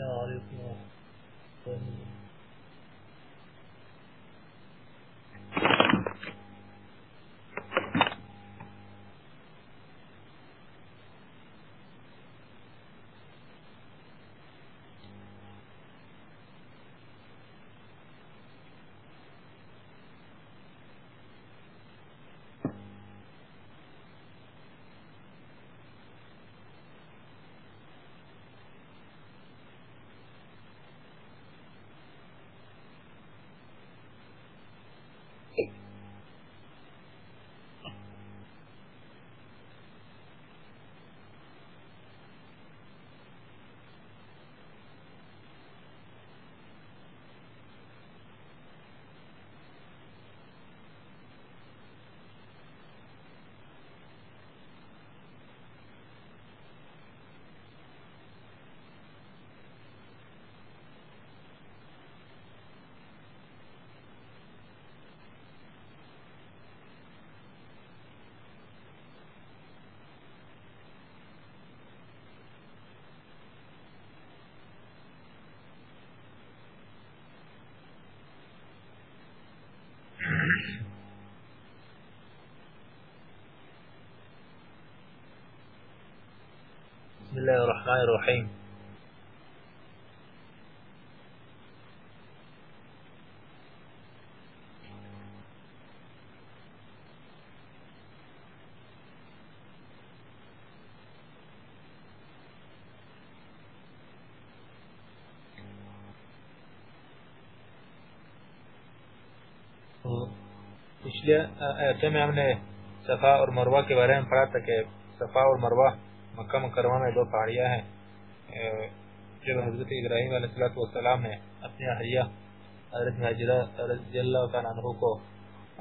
السلام علیکم ورحمۃ اللہ بسم اللہ الرحمن الرحیم پچھلے ایسے میں ہم نے صفا اور مروہ کے بارے میں پڑھا تھا کہ صفا اور مروہ مکہ مکرمہ میں دو پہاڑیاں ہیں۔ جب حضرت ابراہیم علیہ السلام نے اپنے اہلیہ حضرت حجرہ رضی اللہ عنہ کو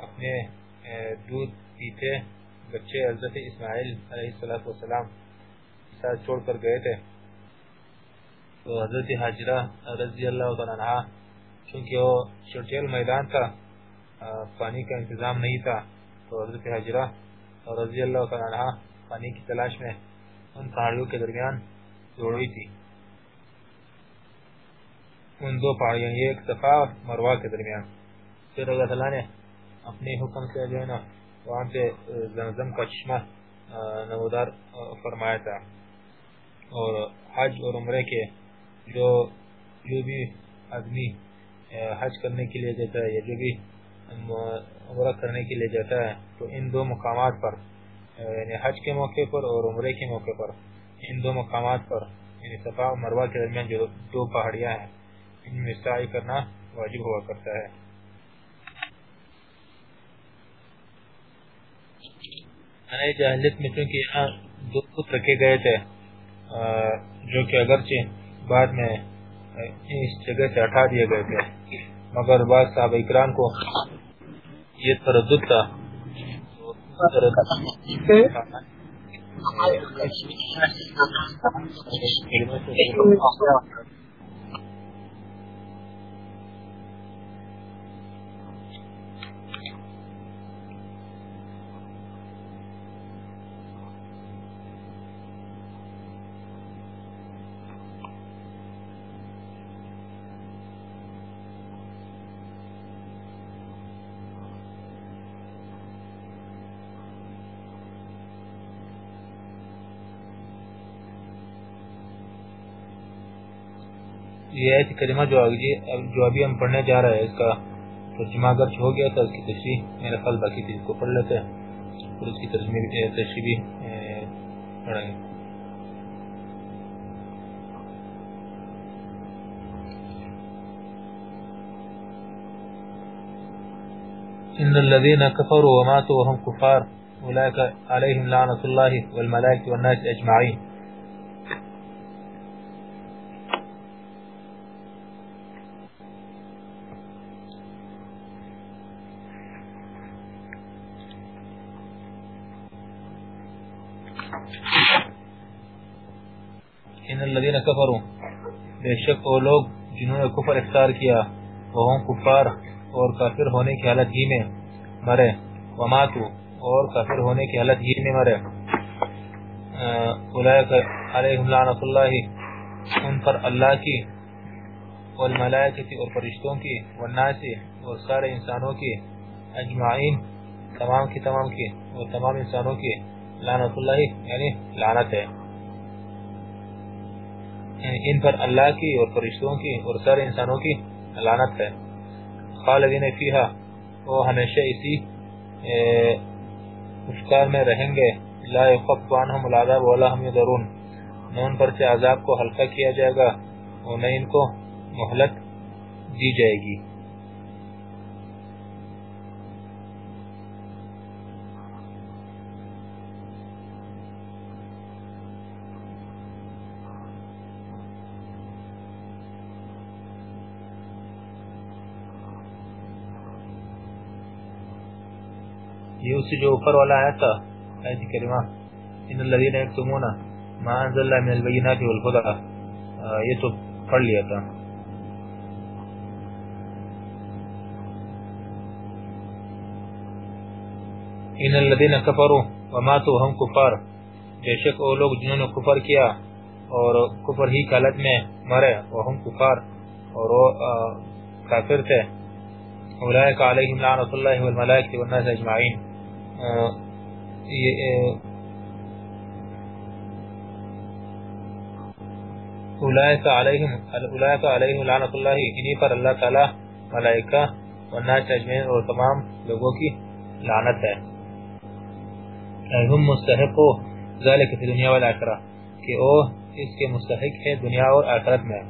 اپنے دودھ پیتے بچے حضرت اسماعیل علیہ السلام ساتھ چھوڑ کر گئے تھے۔ تو حضرت حجرہ رضی اللہ عنہ، چونکہ وہ چرچیل میدان تھا پانی کا انتظام نہیں تھا، تو حضرت حجرہ رضی اللہ عنہ پانی کی تلاش میں ان پہاڑیوں کے درمیان جوڑی تھی۔ ان دو پہاڑیوں ایک صفا اور کے درمیان۔ پھر اللہ تعالیٰ نے اپنے حکم سے جو ہے نا، وہاں سے زمزم کا چشمہ نمودار فرمایا تھا۔ اور حج اور عمرے کے جو جو بھی آدمی حج کرنے کے لیے جاتا ہے یا جو بھی عمرہ کرنے کے لیے جاتا ہے، تو ان دو مقامات پر یعنی حج کے موقع پر اور عمرے کے موقع پر، ان دو مقامات پر یعنی صفا اور مروہ کے درمیان جو دو پہاڑیاں ہیں، ان میں سعی کرنا واجب ہوا کرتا ہے۔ جاہلیت میں چونکہ یہاں دو خود رکھے گئے تھے جو کہ اگرچہ بعد میں اس جگہ سے ہٹا دیے گئے تھے، مگر بعض صحابہ اکرام کو یہ تردد تھا۔ کرے یہ ایسی کلمہ جو جو ابھی ہم پڑھنے جا رہے ہیں، اس کا ترجمہ اگر ہو گیا تھا، اس کی تشریح میرا خیال باقی چیز کو پڑھ لیتے ہیں۔ پھر اس کی ترجمہ تشریح بھی پڑھیں گے ان الذين كفروا وماتوا وهم كفار، اولئك عليهم لعنه الله والملائكه والناس اجمعين۔ ان الذين بے شک وہ لوگ جنہوں نے کفر اختیار کیا، وہ ہوں کفار اور کافر ہونے کی حالت ہی میں مرے۔ وماتو اور کافر ہونے کی حالت ہی میں مرے۔ اولئک علیہم لعنت اللہ، ان پر اللہ کی والملائکتی اور فرشتوں کی والناسی اور سارے انسانوں کی اجمعین، تمام کی تمام کی اور تمام انسانوں کی لعنت اللہ یعنی لعنت ہے۔ ان پر اللہ کی اور فرشتوں کی اور سارے انسانوں کی لعنت ہے۔ خالدین فیہا، وہ ہمیشہ اسی افکار میں رہیں گے۔ لا یخف عنہم العذاب ولا هم يدرون نہ ان پر سے عذاب کو ہلکا کیا جائے گا اور نہ ان کو مہلت دی جائے گی۔ یہ اسی جو اوپر والا آیا تھا، آیت کریمہ، ان الذین یکتمون ما انزل اللہ من البینات والهدى یہ تو پڑھ لیا تھا۔ ان الذین کفروا وماتوا وهم کفار۔ بے شک وہ لوگ جنہوں نے کفر کیا اور کفر ہی حالت میں مرے، وهم کفار۔ اور وہ کافر تھے۔ اولئک علیہم لعنت اللہ والملائکۃ والناس اجمعین۔ لعنت اللہ انہی پر اللہ تعالی، ملائکہ والناس اجمعین اور تمام لوگوں کی لعنت ہے۔ ہم مستحق ذلك فی دنیا والآخرہ، کہ او، اس کے مستحق ہے دنیا اور آخرت میں۔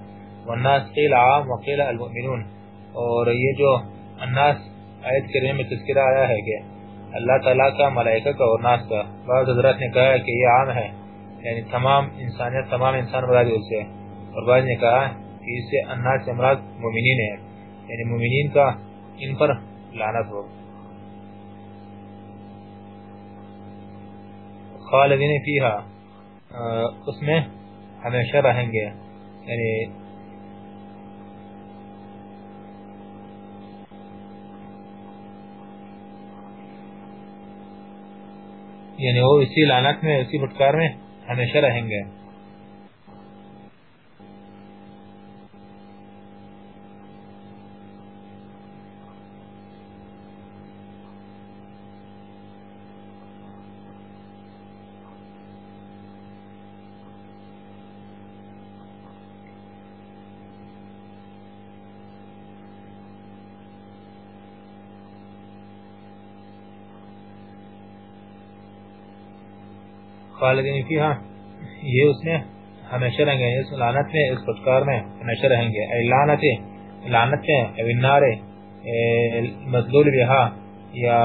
والناس قیل عام وقیل المؤمنون، اور یہ جو الناس، آیت کرنے میں تذکرہ آیا ہے کہ اللہ تعالیٰ کا ملائکہ کا اور ناس کا۔ بعض حضرات نے کہا کہ یہ عام ہے یعنی تمام انسانیت، تمام انسان مراد اس سے اور بعض نے کہا کہ اس سے الناس سے مراد مومنین ہے یعنی مومنین کا ان پر لعنت ہو۔ خالدین فیہا اس میں ہمیشہ رہیں گے۔ یعنی یعنی وہ اسی لعنت میں اسی بھٹکار میں ہمیشہ رہیں گے۔ خالدین فیہا یہ اس میں ہمیشہ رہیں گے، اس لعنت میں، اس پتکار میں ہمیشہ رہیں گے۔ اے لعنت لعنت میں او النار مذلول بها یا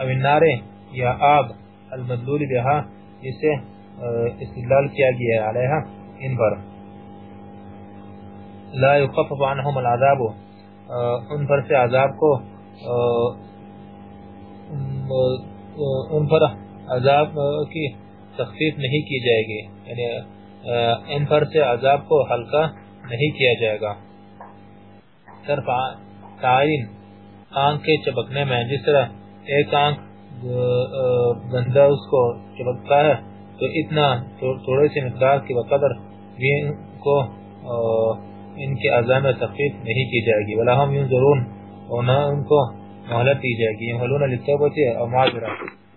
او النار یا آب المذلول بها جسے استدلال کیا گیا ہے علیہ ان پر۔ لا يخفف عنهم العذاب ان پر سے عذاب کو ان پر عذاب کی تخفیف نہیں کی جائے گی. یعنی ان پر سے عذاب کو ہلکا نہیں کیا جائے گا. صرف تعین، آنکھ کے چپکنے میں، جس طرح ایک آنکھ بندہ اس کو چپکتا ہے، تو اتنا تھوڑے سے مقدار کی وقدر بھی ان کو ان کے عذاب میں تخفیف نہیں کی جائے گی. ولا ہم یوں ضرور اور نہ ان کو محلت دی جائے گی. محلون لطوبتی اور معذرہ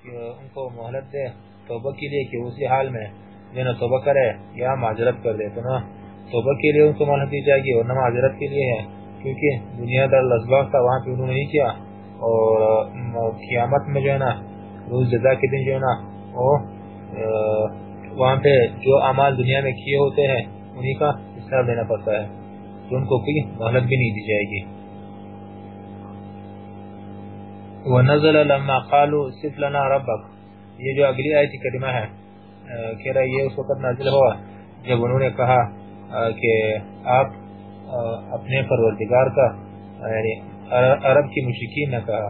ان کو محلت دے، توبہ کے لیے کہ اسی حال میں جو توبہ کرے یا معذرت کر دے، تو نہ توبہ کے لیے ان کو محلت دی جائے گی اور نہ معذرت کے لیے ہے، کیونکہ دنیا در لذباق تھا، وہاں پہ انہوں نے نہیں کیا۔ اور قیامت میں جو ہے نا، روز جزا کے دن جو ہے نا، وہ وہاں پہ جو اعمال دنیا میں کیے ہوتے ہیں، انہی کا حصہ دینا پڑتا ہے۔ تو ان کو کوئی محلت بھی نہیں دی جائے گی۔ ونزل لما قالوا صف لنا ربك. یہ جو اگلی آیت کریمہ ہے کہہ رہا یہ اس وقت نازل ہوا جب انہوں نے کہا کہ آپ اپنے پروردگار کا یعنی عرب کی مشرکین نے کہا،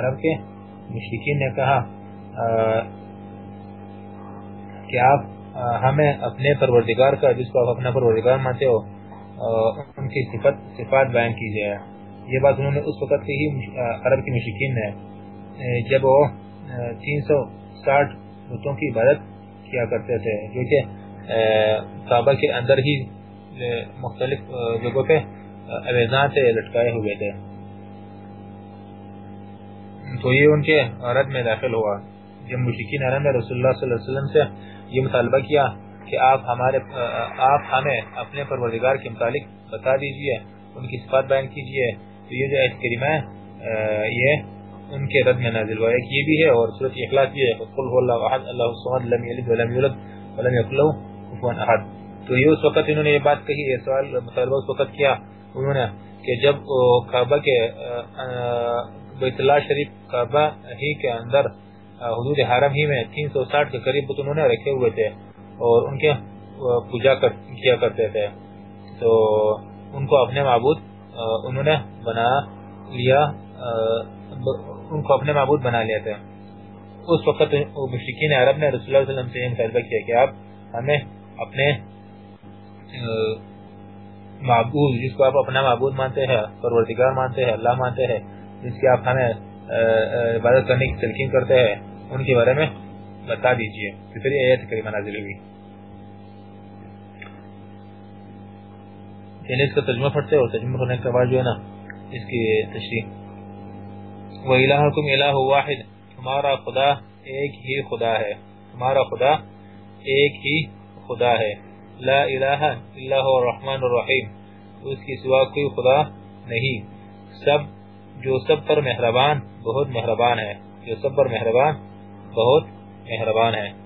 عرب کے مشرکین نے کہا کہ آپ ہمیں اپنے پروردگار کا، جس کو آپ اپنا پروردگار مانتے ہو ان کی صفت، صفات بیان کیجیے یہ بات انہوں نے اس وقت ہی عرب کی مشکین نے جب وہ تین سو ساٹھ بتوں کی عبادت کیا کرتے تھے، جو کہ کعبہ کے اندر ہی مختلف جگہوں پہ اویزان سے لٹکائے ہوئے تھے۔ تو یہ ان کے رد میں داخل ہوا۔ جب مشرکین حرم نے رسول اللہ صلی اللہ علیہ وسلم سے یہ مطالبہ کیا کہ آپ ہمارے آپ ہمیں اپنے پروردگار کے متعلق بتا دیجیے، ان کی صفات بیان کیجیے تو یہ جو ایت کریمہ ہے یہ ان کے رد میں نازل ہوا ایک یہ بھی ہے اور سورۃ اخلاص بھی ہے۔ قل هو الله احد الله الصمد، لم يلد ولم يولد ولم يكن له كفوا احد۔ تو یہ اس وقت انہوں نے یہ بات کہی، یہ سوال مطالبہ اس وقت کیا، انہوں نے کہ جب کعبہ کے بیت اللہ شریف کعبہ ہی کے اندر حدود حرم ہی میں تین سو ساٹھ کے قریب بت انہوں نے رکھے ہوئے تھے اور ان کے پوجا کیا کرتے تھے۔ تو ان کو اپنے معبود انہوں نے بنا لیا ان کو اپنے معبود بنا لیا تھا۔ اس وقت مشرقین عرب نے رسول اللہ علیہ وسلم سے یہ مطالبہ کیا کہ آپ ہمیں اپنے معبود، جس کو آپ اپنا معبود مانتے ہیں، پروردگار مانتے ہیں، اللہ مانتے ہیں، جس کی آپ ہمیں عبادت کرنے کی تلقین کرتے ہیں، ان کے بارے میں بتا دیجیے۔ پھر یہ آیت کریمہ نازل ہوئی۔ یعنی اس کا ترجمہ پڑھتے اور ترجمہ پڑھنے کے بعد جو ہے نا، اس کی تشریح۔ وَإِلَهَكُمْ إِلَهُ وَاحِدٍ تمہارا خدا ایک ہی خدا ہے۔ تمہارا خدا ایک ہی خدا ہے۔ لا الہ الا هو الرحمن الرحیم۔ اس کی سوا کوئی خدا نہیں۔ سب، جو سب پر مہربان، بہت مہربان ہے۔ جو سب پر مہربان، بہت مہربان ہے۔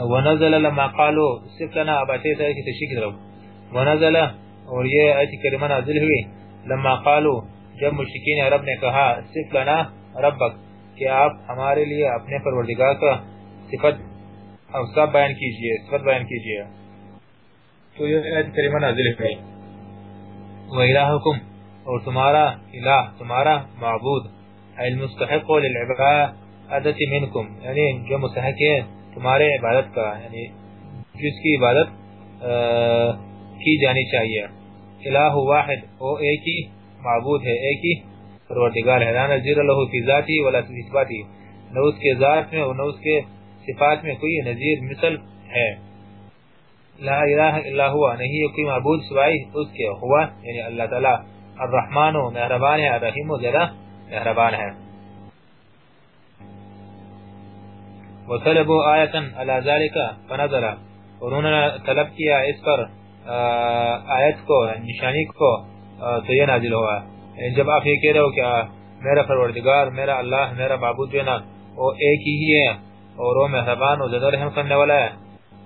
ونزل لما قالوا. سکنا اب ایسے ہے کہ تشریح کی طرف. ونزل اور یہ ایسی کلمہ نازل ہوئی. لما قالوا. جب مشرکین عرب نے کہا صف ربک، کہ آپ ہمارے لیے اپنے پروردگار کا صفت اوصاف بیان کیجیے، صفت بیان کیجیے۔ تو یہ ایت کریمہ نازل ہے وَإِلَهُكُمْ اور تمہارا الہ، تمہارا معبود المستحق للعبادت منکم یعنی جو مستحق ہے تمہارے عبادت کا یعنی جس کی عبادت کی جانی چاہیے۔ الہ واحد، وہ ایک ہی معبود ہے، ایک ہی پروردگار ہے۔ لا نظیر له فی ذاتی ولا فی صفاتی نہ اس کے ذات میں اور نہ اس کے صفات میں کوئی نظیر، مثل ہے۔ لا الہ الا ہوا نہیں کوئی معبود سوائی اس کے ہوا یعنی اللہ تعالی۔ الرحمن و مہربان ہے الرحیم و زیادہ مہربان ہے۔ وطلبوا آیتا علی ذالک فنظر۔ اور انہوں نے طلب کیا اس پر آیت کو، نشانی کو تو یہ نازل ہوا۔ یعنی جب آپ یہ کہہ رہے ہو کہ میرا پروردگار، میرا اللہ، میرا معبود جو نا، وہ ایک ہی ہے اور وہ مہربان و زیادہ رحم کرنے والا ہے،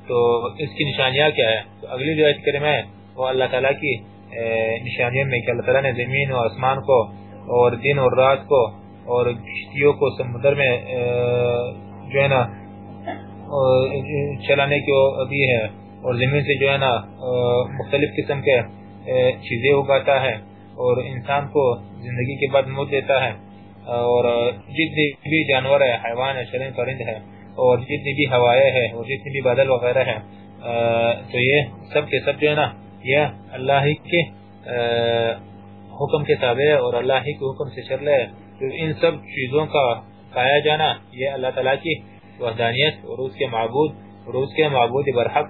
تو اس کی نشانیاں کیا ہے تو اگلی جو آیت کریم ہے، وہ اللہ تعالیٰ کی نشانیوں میں کہ اللہ تعالیٰ نے زمین و آسمان کو اور دن اور رات کو اور کشتیوں کو سمندر میں جو ہے نا چلانے کی بھی ہے اور زمین سے جو ہے نا، مختلف قسم کے چیزیں اگاتا ہے، اور انسان کو زندگی کے بعد موت دیتا ہے۔ اور جتنے بھی جانور ہے، حیوان ہے شرین پرند ہے، اور جتنی بھی ہوائیں ہیں، اور جتنی بھی بادل وغیرہ ہیں تو یہ سب کے سب جو ہے نا، یہ اللہ ہی کے حکم کے تابع اور اللہ ہی کے حکم سے چل رہے تو ان سب چیزوں کا پایا جانا، یہ اللہ تعالیٰ کی وحدانیت اور اس کے معبود اور اس کے معبود برحق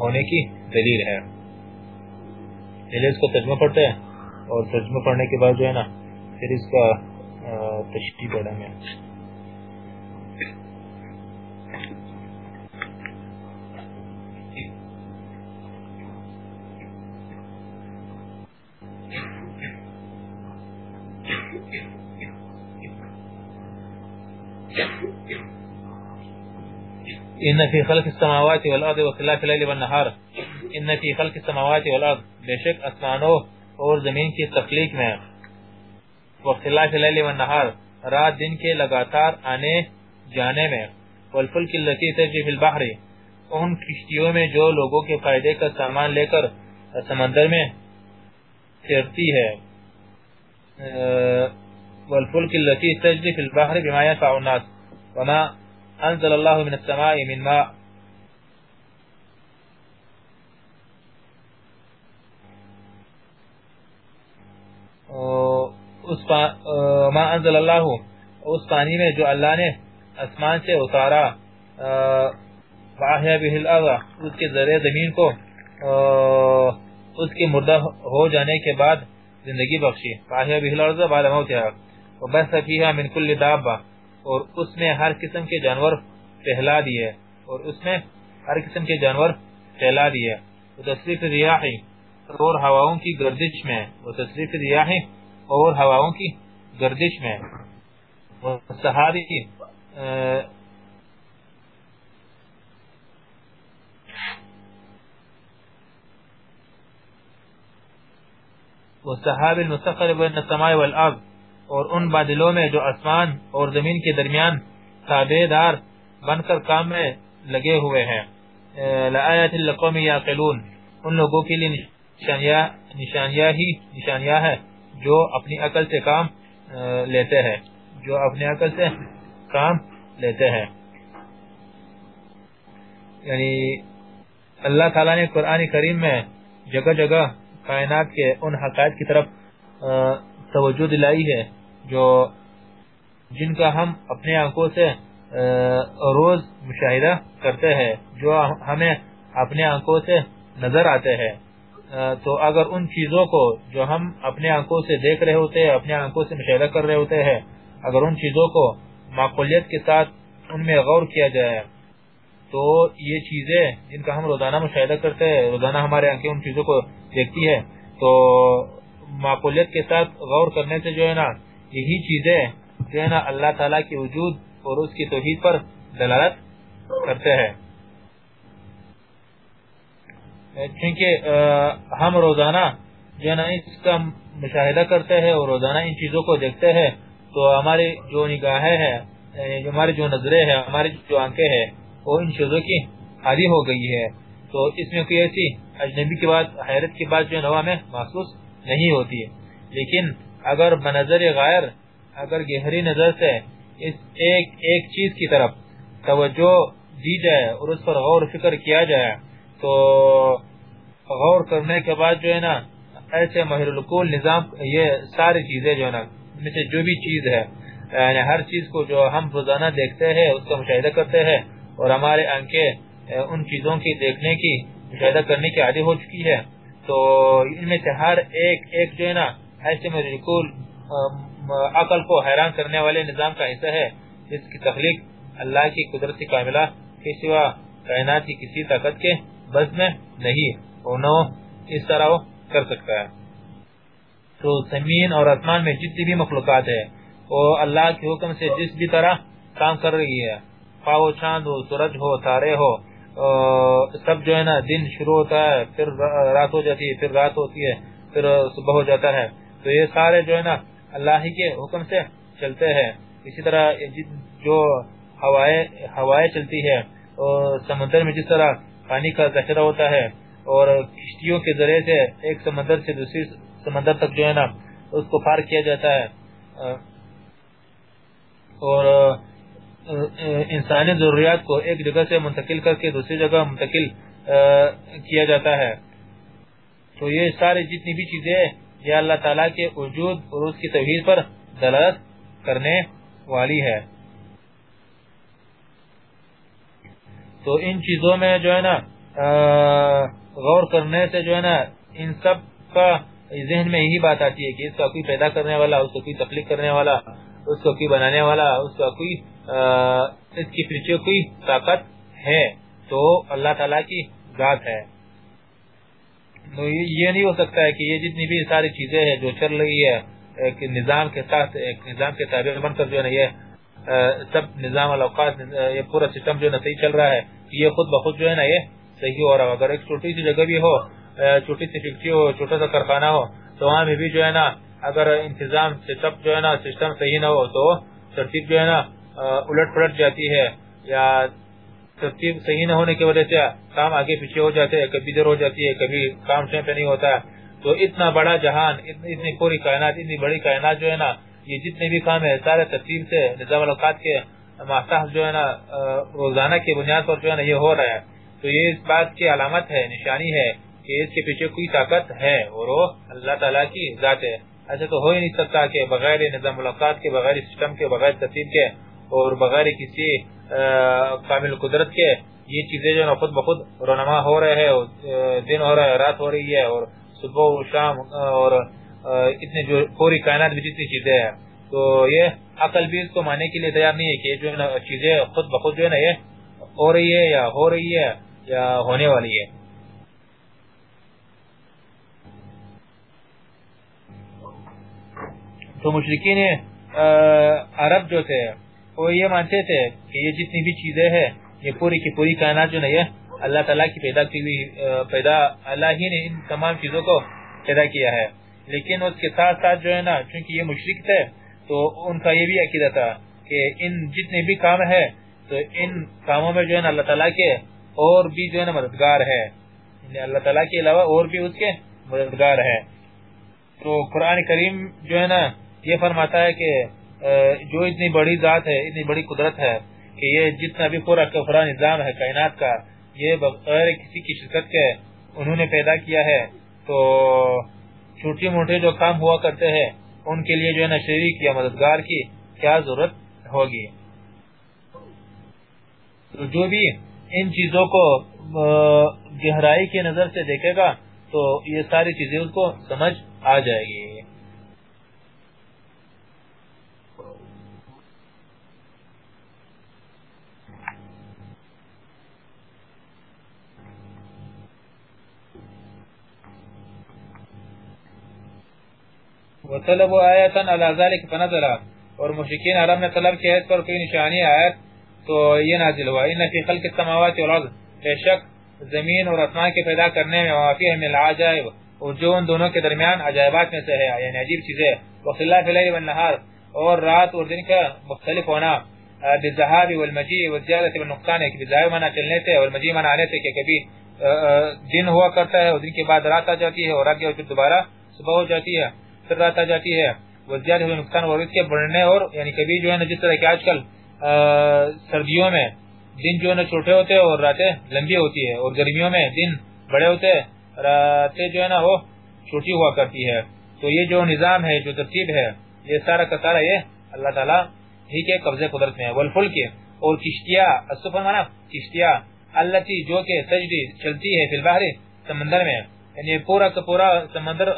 ہونے کی دلیل ہے۔ اس کو ترجمہ پڑھتے ہیں اور ترجمہ پڑھنے کے بعد جو ہے نا، پھر اس کا تشریح پڑھیں گے۔ ان فی خلق السماوات والارض واختلاف اللیل والنهار. ان فی خلق السماوات والارض بے شک اسمانوں اور زمین کی تخلیق میں. واختلاف اللیل والنهار. رات دن کے لگاتار آنے جانے میں. والفلک التي تجري في البحر. ان کشتیوں میں جو لوگوں کے فائدے کا سامان لے کر سمندر میں تیرتی ہے. والفلك التي تجري في البحر بما ينفع الناس. وما انزل اللہ من السماء من ماء. اس پا ما انزل اللہ اس پانی میں جو اللہ نے اسمان سے اتارا واحیا به الارض اس کے ذریعے زمین کو اس کے مردہ ہو جانے کے بعد زندگی بخشی۔ واحیا به الارض بعد موتها. وبث فيها من كل دابه اور اس میں ہر قسم کے جانور پہلا دیے، اور اس میں ہر قسم کے جانور پہلا دیے۔ تصریف ریاحی اور ہواؤں کی گردش میں۔ وہ تصریف ریاحی اور ہواؤں کی گردش میں۔ صحابی والسحاب المستقر بین السماء والارض اور ان بادلوں میں جو اسمان اور زمین کے درمیان تابع دار بن کر کام میں لگے ہوئے ہیں۔ لآیت لقوم یاقلون۔ ان لوگوں کے لیے نشانیاں ہی نشانیاں ہے جو اپنی عقل سے کام لیتے ہیں۔ جو اپنی عقل سے کام لیتے ہیں۔ یعنی اللہ تعالیٰ نے قرآن کریم میں جگہ جگہ کائنات کے ان حقائق کی طرف توجہ دلائی ہے۔ جو جن کا ہم اپنے آنکھوں سے روز مشاہدہ کرتے ہیں، جو ہمیں اپنے آنکھوں سے نظر آتے ہیں۔ تو اگر ان چیزوں کو جو ہم اپنے آنکھوں سے دیکھ رہے ہوتے ہیں اپنے آنکھوں سے مشاہدہ کر رہے ہوتے ہیں، اگر ان چیزوں کو معقولیت کے ساتھ ان میں غور کیا جائے، تو یہ چیزیں جن کا ہم روزانہ مشاہدہ کرتے ہیں، روزانہ ہمارے آنکھیں ان چیزوں کو دیکھتی ہے تو معقولیت کے ساتھ غور کرنے سے جو ہے نا یہی چیزیں جو ہے نا اللہ تعالیٰ کے وجود اور اس کی توحید پر دلالت کرتے ہیں۔ کیونکہ ہم روزانہ جو ہے نا اس کا مشاہدہ کرتے ہیں اور روزانہ ان چیزوں کو دیکھتے ہیں، تو ہماری جو نگاہیں ہیں ہماری جو نظریں ہیں، ہماری جو آنکھیں ہیں، وہ ان چیزوں کی عادی ہو گئی ہے تو اس میں کوئی ایسی اجنبی کی بات، حیرت کی بات جو نوا میں محسوس نہیں ہوتی ہے۔ لیکن اگر بنظر غیر، اگر گہری نظر سے اس ایک ایک چیز کی طرف توجہ دی جائے اور اس پر غور فکر کیا جائے، تو غور کرنے کے بعد جو ہے نا، ایسے مہر القول نظام، یہ ساری چیزیں جو ہے نا میں سے جو بھی چیز ہے یعنی ہر چیز کو جو ہم روزانہ دیکھتے ہیں، اس کا مشاہدہ کرتے ہیں اور ہمارے آنکھیں، ان چیزوں کی دیکھنے کی مشاہدہ کرنے کی عادی ہو چکی ہے۔ تو ان میں سے ہر ایک ایک جو ہے نا ایسے مجرکول عقل کو حیران کرنے والے نظام کا حصہ ہے، جس کی تخلیق اللہ کی قدرتی کاملہ کے سوا کائنات کی کسی طاقت کے بس میں نہیں اور اس طرح کر سکتا ہے۔ تو زمین اور آسمان میں جتنی بھی مخلوقات ہے وہ اللہ کے حکم سے جس بھی طرح کام کر رہی ہے پاو چاند ہو، سورج ہو، تارے ہو سب جو ہے نا، دن شروع ہوتا ہے، پھر رات ہو جاتی ہے، پھر رات ہوتی ہے، پھر صبح ہو جاتا ہے۔ تو یہ سارے جو ہے نا اللہ ہی کے حکم سے چلتے ہیں۔ اسی طرح جو ہوائیں چلتی ہے اور سمندر میں جس طرح پانی کا ذخیرہ ہوتا ہے اور کشتیوں کے ذریعے سے ایک سمندر سے دوسری سمندر تک جو ہے نا اس کو پار کیا جاتا ہے۔ اور انسانی ضروریات کو ایک جگہ سے منتقل کر کے دوسری جگہ منتقل کیا جاتا ہے۔ تو یہ سارے جتنی بھی چیزیں یہ اللہ تعالیٰ کے وجود اور اس کی توحید پر دلالت کرنے والی ہے۔ تو ان چیزوں میں جو ہے نا غور کرنے سے جو ہے نا، ان سب کا ذہن میں یہی بات آتی ہے کہ اس کا کوئی پیدا کرنے والا، اس کو کوئی تخلیق کرنے والا، اس کو کوئی بنانے والا، اس کا کوئی اس کی پیچھے کوئی طاقت ہے۔ تو اللہ تعالیٰ کی ذات ہے۔ یہ نہیں ہو سکتا ہے کہ یہ جتنی بھی ساری چیزیں ہیں جو چل رہی ہے، ایک نظام کے ساتھ، ایک نظام کے تابع بن کر جو ہے نا یہ سب نظام الاوقات یہ پورا سسٹم جو ہے صحیح چل رہا ہے یہ خود بخود جو ہے نا یہ صحیح ہو رہا ہے اگر ایک چھوٹی سی جگہ بھی ہو چھوٹی سی فیکٹری ہو، چھوٹا سا کارخانہ ہو، تو وہاں میں بھی جو ہے نا اگر انتظام سیٹ جو ہے نا سسٹم صحیح نہ ہو تو ترتیب جو ہے نا الٹ پلٹ جاتی ہے یا ترتیب صحیح نہ ہونے کی وجہ سے کام آگے پیچھے ہو جاتے ہیں، کبھی دیر ہو جاتی ہے، کبھی کام ٹائم پہ نہیں ہوتا۔ تو اتنا بڑا جہان، اتنی پوری کائنات، اتنی بڑی کائنات جو ہے نا، یہ جتنے بھی کام ہے سارے ترتیب سے، نظام الاوقات کے محتاج جو ہے نا روزانہ کی بنیاد پر جو ہے نا، یہ ہو رہا ہے۔ تو یہ اس بات کی علامت ہے، نشانی ہے کہ اس کے پیچھے کوئی طاقت ہے اور وہ اللہ تعالیٰ کی ذات ہے۔ ایسا تو ہو ہی نہیں سکتا کہ بغیر نظام ملاقات کے، بغیر سسٹم کے، بغیر ترتیب کے اور بغیر کسی کامل قدرت کے یہ چیزیں جو خود بخود رونما ہو رہے ہیں دن ہو رہا ہے، رات ہو رہی ہے، اور صبح و شام، اور اتنے جو پوری کائنات میں جتنی چیزیں ہیں۔ تو یہ عقل بھی اس کو ماننے کے لیے تیار نہیں ہے کہ جو چیزیں خود بخود جو ہے نا یہ ہو رہی ہے یا ہو رہی ہے یا ہونے والی ہے۔ تو مشرقین عرب جو تھے وہ یہ مانتے تھے کہ یہ جتنی بھی چیزیں ہیں، یہ پوری کی پوری کائنات جو نہیں ہے، اللہ تعالیٰ کی پیدا کی ہوئی پیدا اللہ ہی نے ان تمام چیزوں کو پیدا کیا ہے۔ لیکن اس کے ساتھ ساتھ جو ہے نا، چونکہ یہ مشرق تھے، تو ان کا یہ بھی عقیدہ تھا کہ ان جتنے بھی کام ہے تو ان کاموں میں جو ہے نا اللہ تعالیٰ کے اور بھی جو ہے نا مددگار ہے۔ یعنی اللہ تعالیٰ کے علاوہ اور بھی اس کے مددگار ہے۔ تو قرآن کریم جو ہے نا، یہ فرماتا ہے کہ جو اتنی بڑی ذات ہے، اتنی بڑی قدرت ہے کہ یہ جتنا بھی پورا کفرا نظام ہے، کائنات کا، یہ بغیر کسی کی شرکت کے انہوں نے پیدا کیا ہے، تو چھوٹی موٹے جو کام ہوا کرتے ہیں، ان کے لیے جو ہے نا شریک یا مددگار کی کیا ضرورت ہوگی؟ تو جو بھی ان چیزوں کو گہرائی کی نظر سے دیکھے گا، تو یہ ساری چیزیں اس کو سمجھ آ جائے گی۔ وطلبوا آیتا على ذلك فنزل اور مشرکین عرب نے طلب کیا ہے پر کوئی نشانی آیت تو یہ نازل ہوا۔ ان فی خلق السماوات والارض بے شک زمین اور آسمان کے پیدا کرنے میں وافی ہے من العجائب، اور جو ان دونوں کے درمیان عجائبات میں سے ہے۔ یعنی عجیب چیزیں وخلاف اللیل والنہار اور رات اور دن کا مختلف ہونا۔ بالذهاب والمجيء والزيادة والنقصان، ایک بالذهاب معنی چلنے سے اور مجيء معنی آنے سے کہ کبھی دن ہوا کرتا ہے اور دن کے بعد رات آ جاتی ہے اور آگے اور پھر دوبارہ صبح ہو جاتی ہے۔ رات آ جاتی ہے۔ وہ زیادہ ہوئے نقصان اور اس کے بڑھنے اور یعنی کبھی جو ہے نا، جس طرح کہ آج کل سردیوں میں دن جو ہے نا چھوٹے ہوتے ہیں اور راتیں لمبی ہوتی ہے اور گرمیوں میں دن بڑے ہوتے ہیں، راتیں جو ہے نا وہ چھوٹی ہوا کرتی ہے تو یہ جو نظام ہے، جو ترتیب ہے، یہ سارا کا سارا یہ اللہ تعالیٰ ہی کے قبضے قدرت میں ہے۔ والفل کے اور کشتیاں مانا کشتیاں اللہ جو کہ تجری چلتی ہے فی البحر سمندر میں۔ یعنی پورا کا پورا سمندر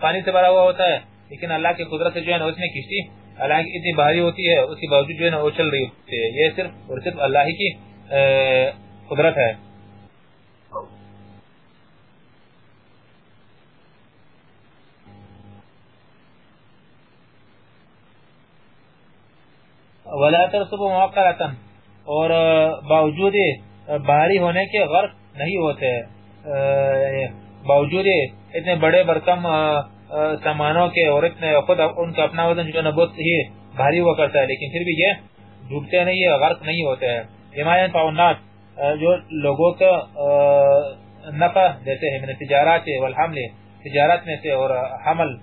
پانی سے بھرا ہوا ہوتا ہے، لیکن اللہ کی قدرت سے جو ہے نا، اس میں کشتی اللہ کی اتنی بھاری ہوتی ہے، اس کے باوجود جو ہے نا، وہ چل رہی ہوتی ہے۔ یہ صرف اور صرف اللہ کی قدرت ہے۔ ولا ترسبوا موقرتا اور باوجود بھاری ہونے کے غرق نہیں ہوتے۔ باوجود اتنے بڑے برکم سامانوں کے اور اتنے خود ان کا اپنا وزن جو بہت ہی بھاری ہوا کرتا ہے، لیکن پھر بھی یہ ڈوبتے نہیں ہے غرق نہیں ہوتے ہیں۔ حمایت فاؤنات جو لوگوں کا نفع دیتے ہیں یعنی من تجارات والحمل، تجارت میں سے اور حمل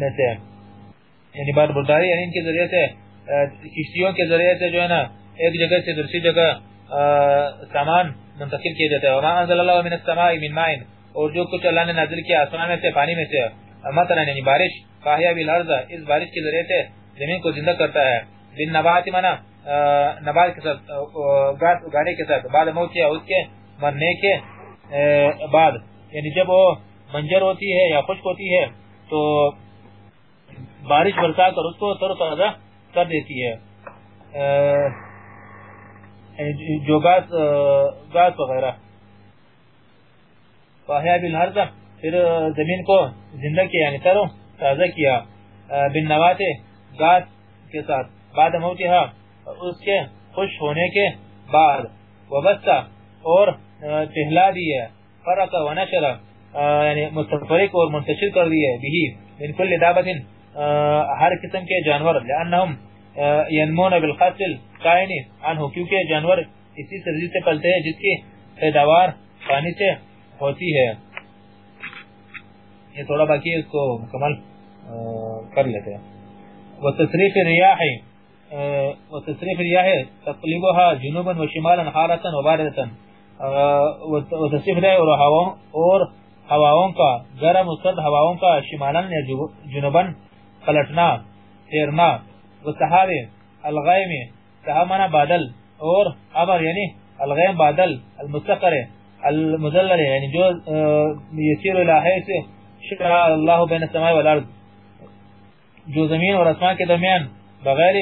میں سے۔ یعنی بار برداری یعنی ان کے ذریعے سے کشتیوں کے ذریعے سے جو ہے نا، ایک جگہ سے دوسری جگہ سامان منتقل کیے جاتے ہیں۔ وما انزل اللہ من السماء من ماء اور جو کچھ اللہ نے نازل کیا آسمان میں سے، پانی میں سے مثلا یعنی بارش فاحیا بالارض اس بارش کے ذریعے سے زمین کو زندہ کرتا ہے۔ بن نبات منا نبات کے ساتھ گھاس اگانے کے ساتھ، بعد موت یا اس کے، مرنے کے بعد۔ یعنی جب وہ منجر ہوتی ہے یا خشک ہوتی ہے، تو بارش برسا کر اس کو تر و تازہ کر دیتی ہے۔ یعنی جو گاس گاس وغیرہ۔ فاحیا بالارض پھر زمین کو زندہ کیا یعنی ترو، تازہ کیا بن نوات گاس کے ساتھ، بعد موتها اس کے خوش ہونے کے بعد وبستا اور پہلا دیا فرق و نشر یعنی مستفرق اور منتشر کر دیا بھی من کل دابت ہر قسم کے جانور لانہم ینمون بالخاصل کائنی عنہ، کیونکہ جانور اسی سرزی سے پلتے ہیں جس کی پیداوار پانی سے ہوتی ہے، یہ تھوڑا باقی ہے، اس کو مکمل کر لیتے ہیں۔ وہ وتصریف ریاح وتصریف ریاح تقلیبها جنوبا و شمالا حارتا و باردتا وتصریف ریاح اور ہواوں اور ہواؤں کا گرم و سرد ہواؤں کا شمالن یا جنوبن پلٹنا، تیرنا۔ و سحاب الغیم سحامنا بادل، اور امر یعنی الغیم بادل، المستقر المدلل یعنی جو یسیر الہی سے شکر اللہ بین السماء والارض، جو زمین اور اسمان کے درمیان بغیر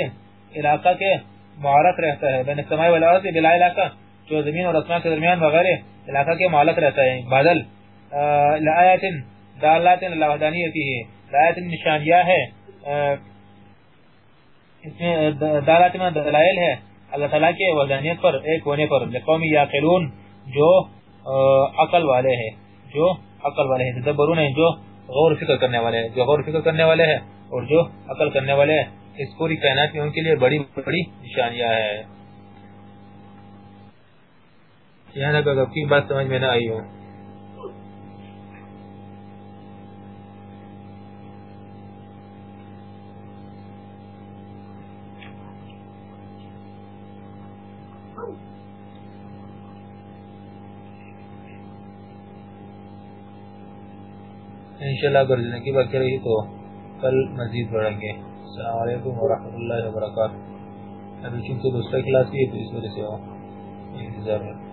علاقہ کے معارف رہتا ہے، بین السماء والارض بلا علاقہ، جو زمین اور اسمان کے درمیان بغیر علاقہ کے معلق رہتا ہے یعنی بادل لآیت دالات اللہ وحدانیتی ہے لآیت نشانیہ ہے اس میں دالات میں دلائل ہے، اللہ تعالیٰ کے وحدانیت پر، ایک ہونے پر لقومی یاقلون، جو عقل والے ہیں، جو عقل والے ہیں، تدبرون ہیں، جو غور فکر کرنے والے ہیں، جو غور فکر کرنے والے ہیں اور جو عقل کرنے والے ہیں، اس پوری کائنات میں ان کے لیے بڑی بڑی نشانیاں ہیں۔ یہاں تک اگر کی بات سمجھ میں نہ آئی ہوں انشاءاللہ اگر زندگی باقی رہی تو کل مزید بڑھیں گے۔ السلام علیکم ورحمۃ اللہ وبرکاتہ۔ ابھی چونکہ دوسرا کلاس بھی ہے تو اس وجہ سے انتظار میں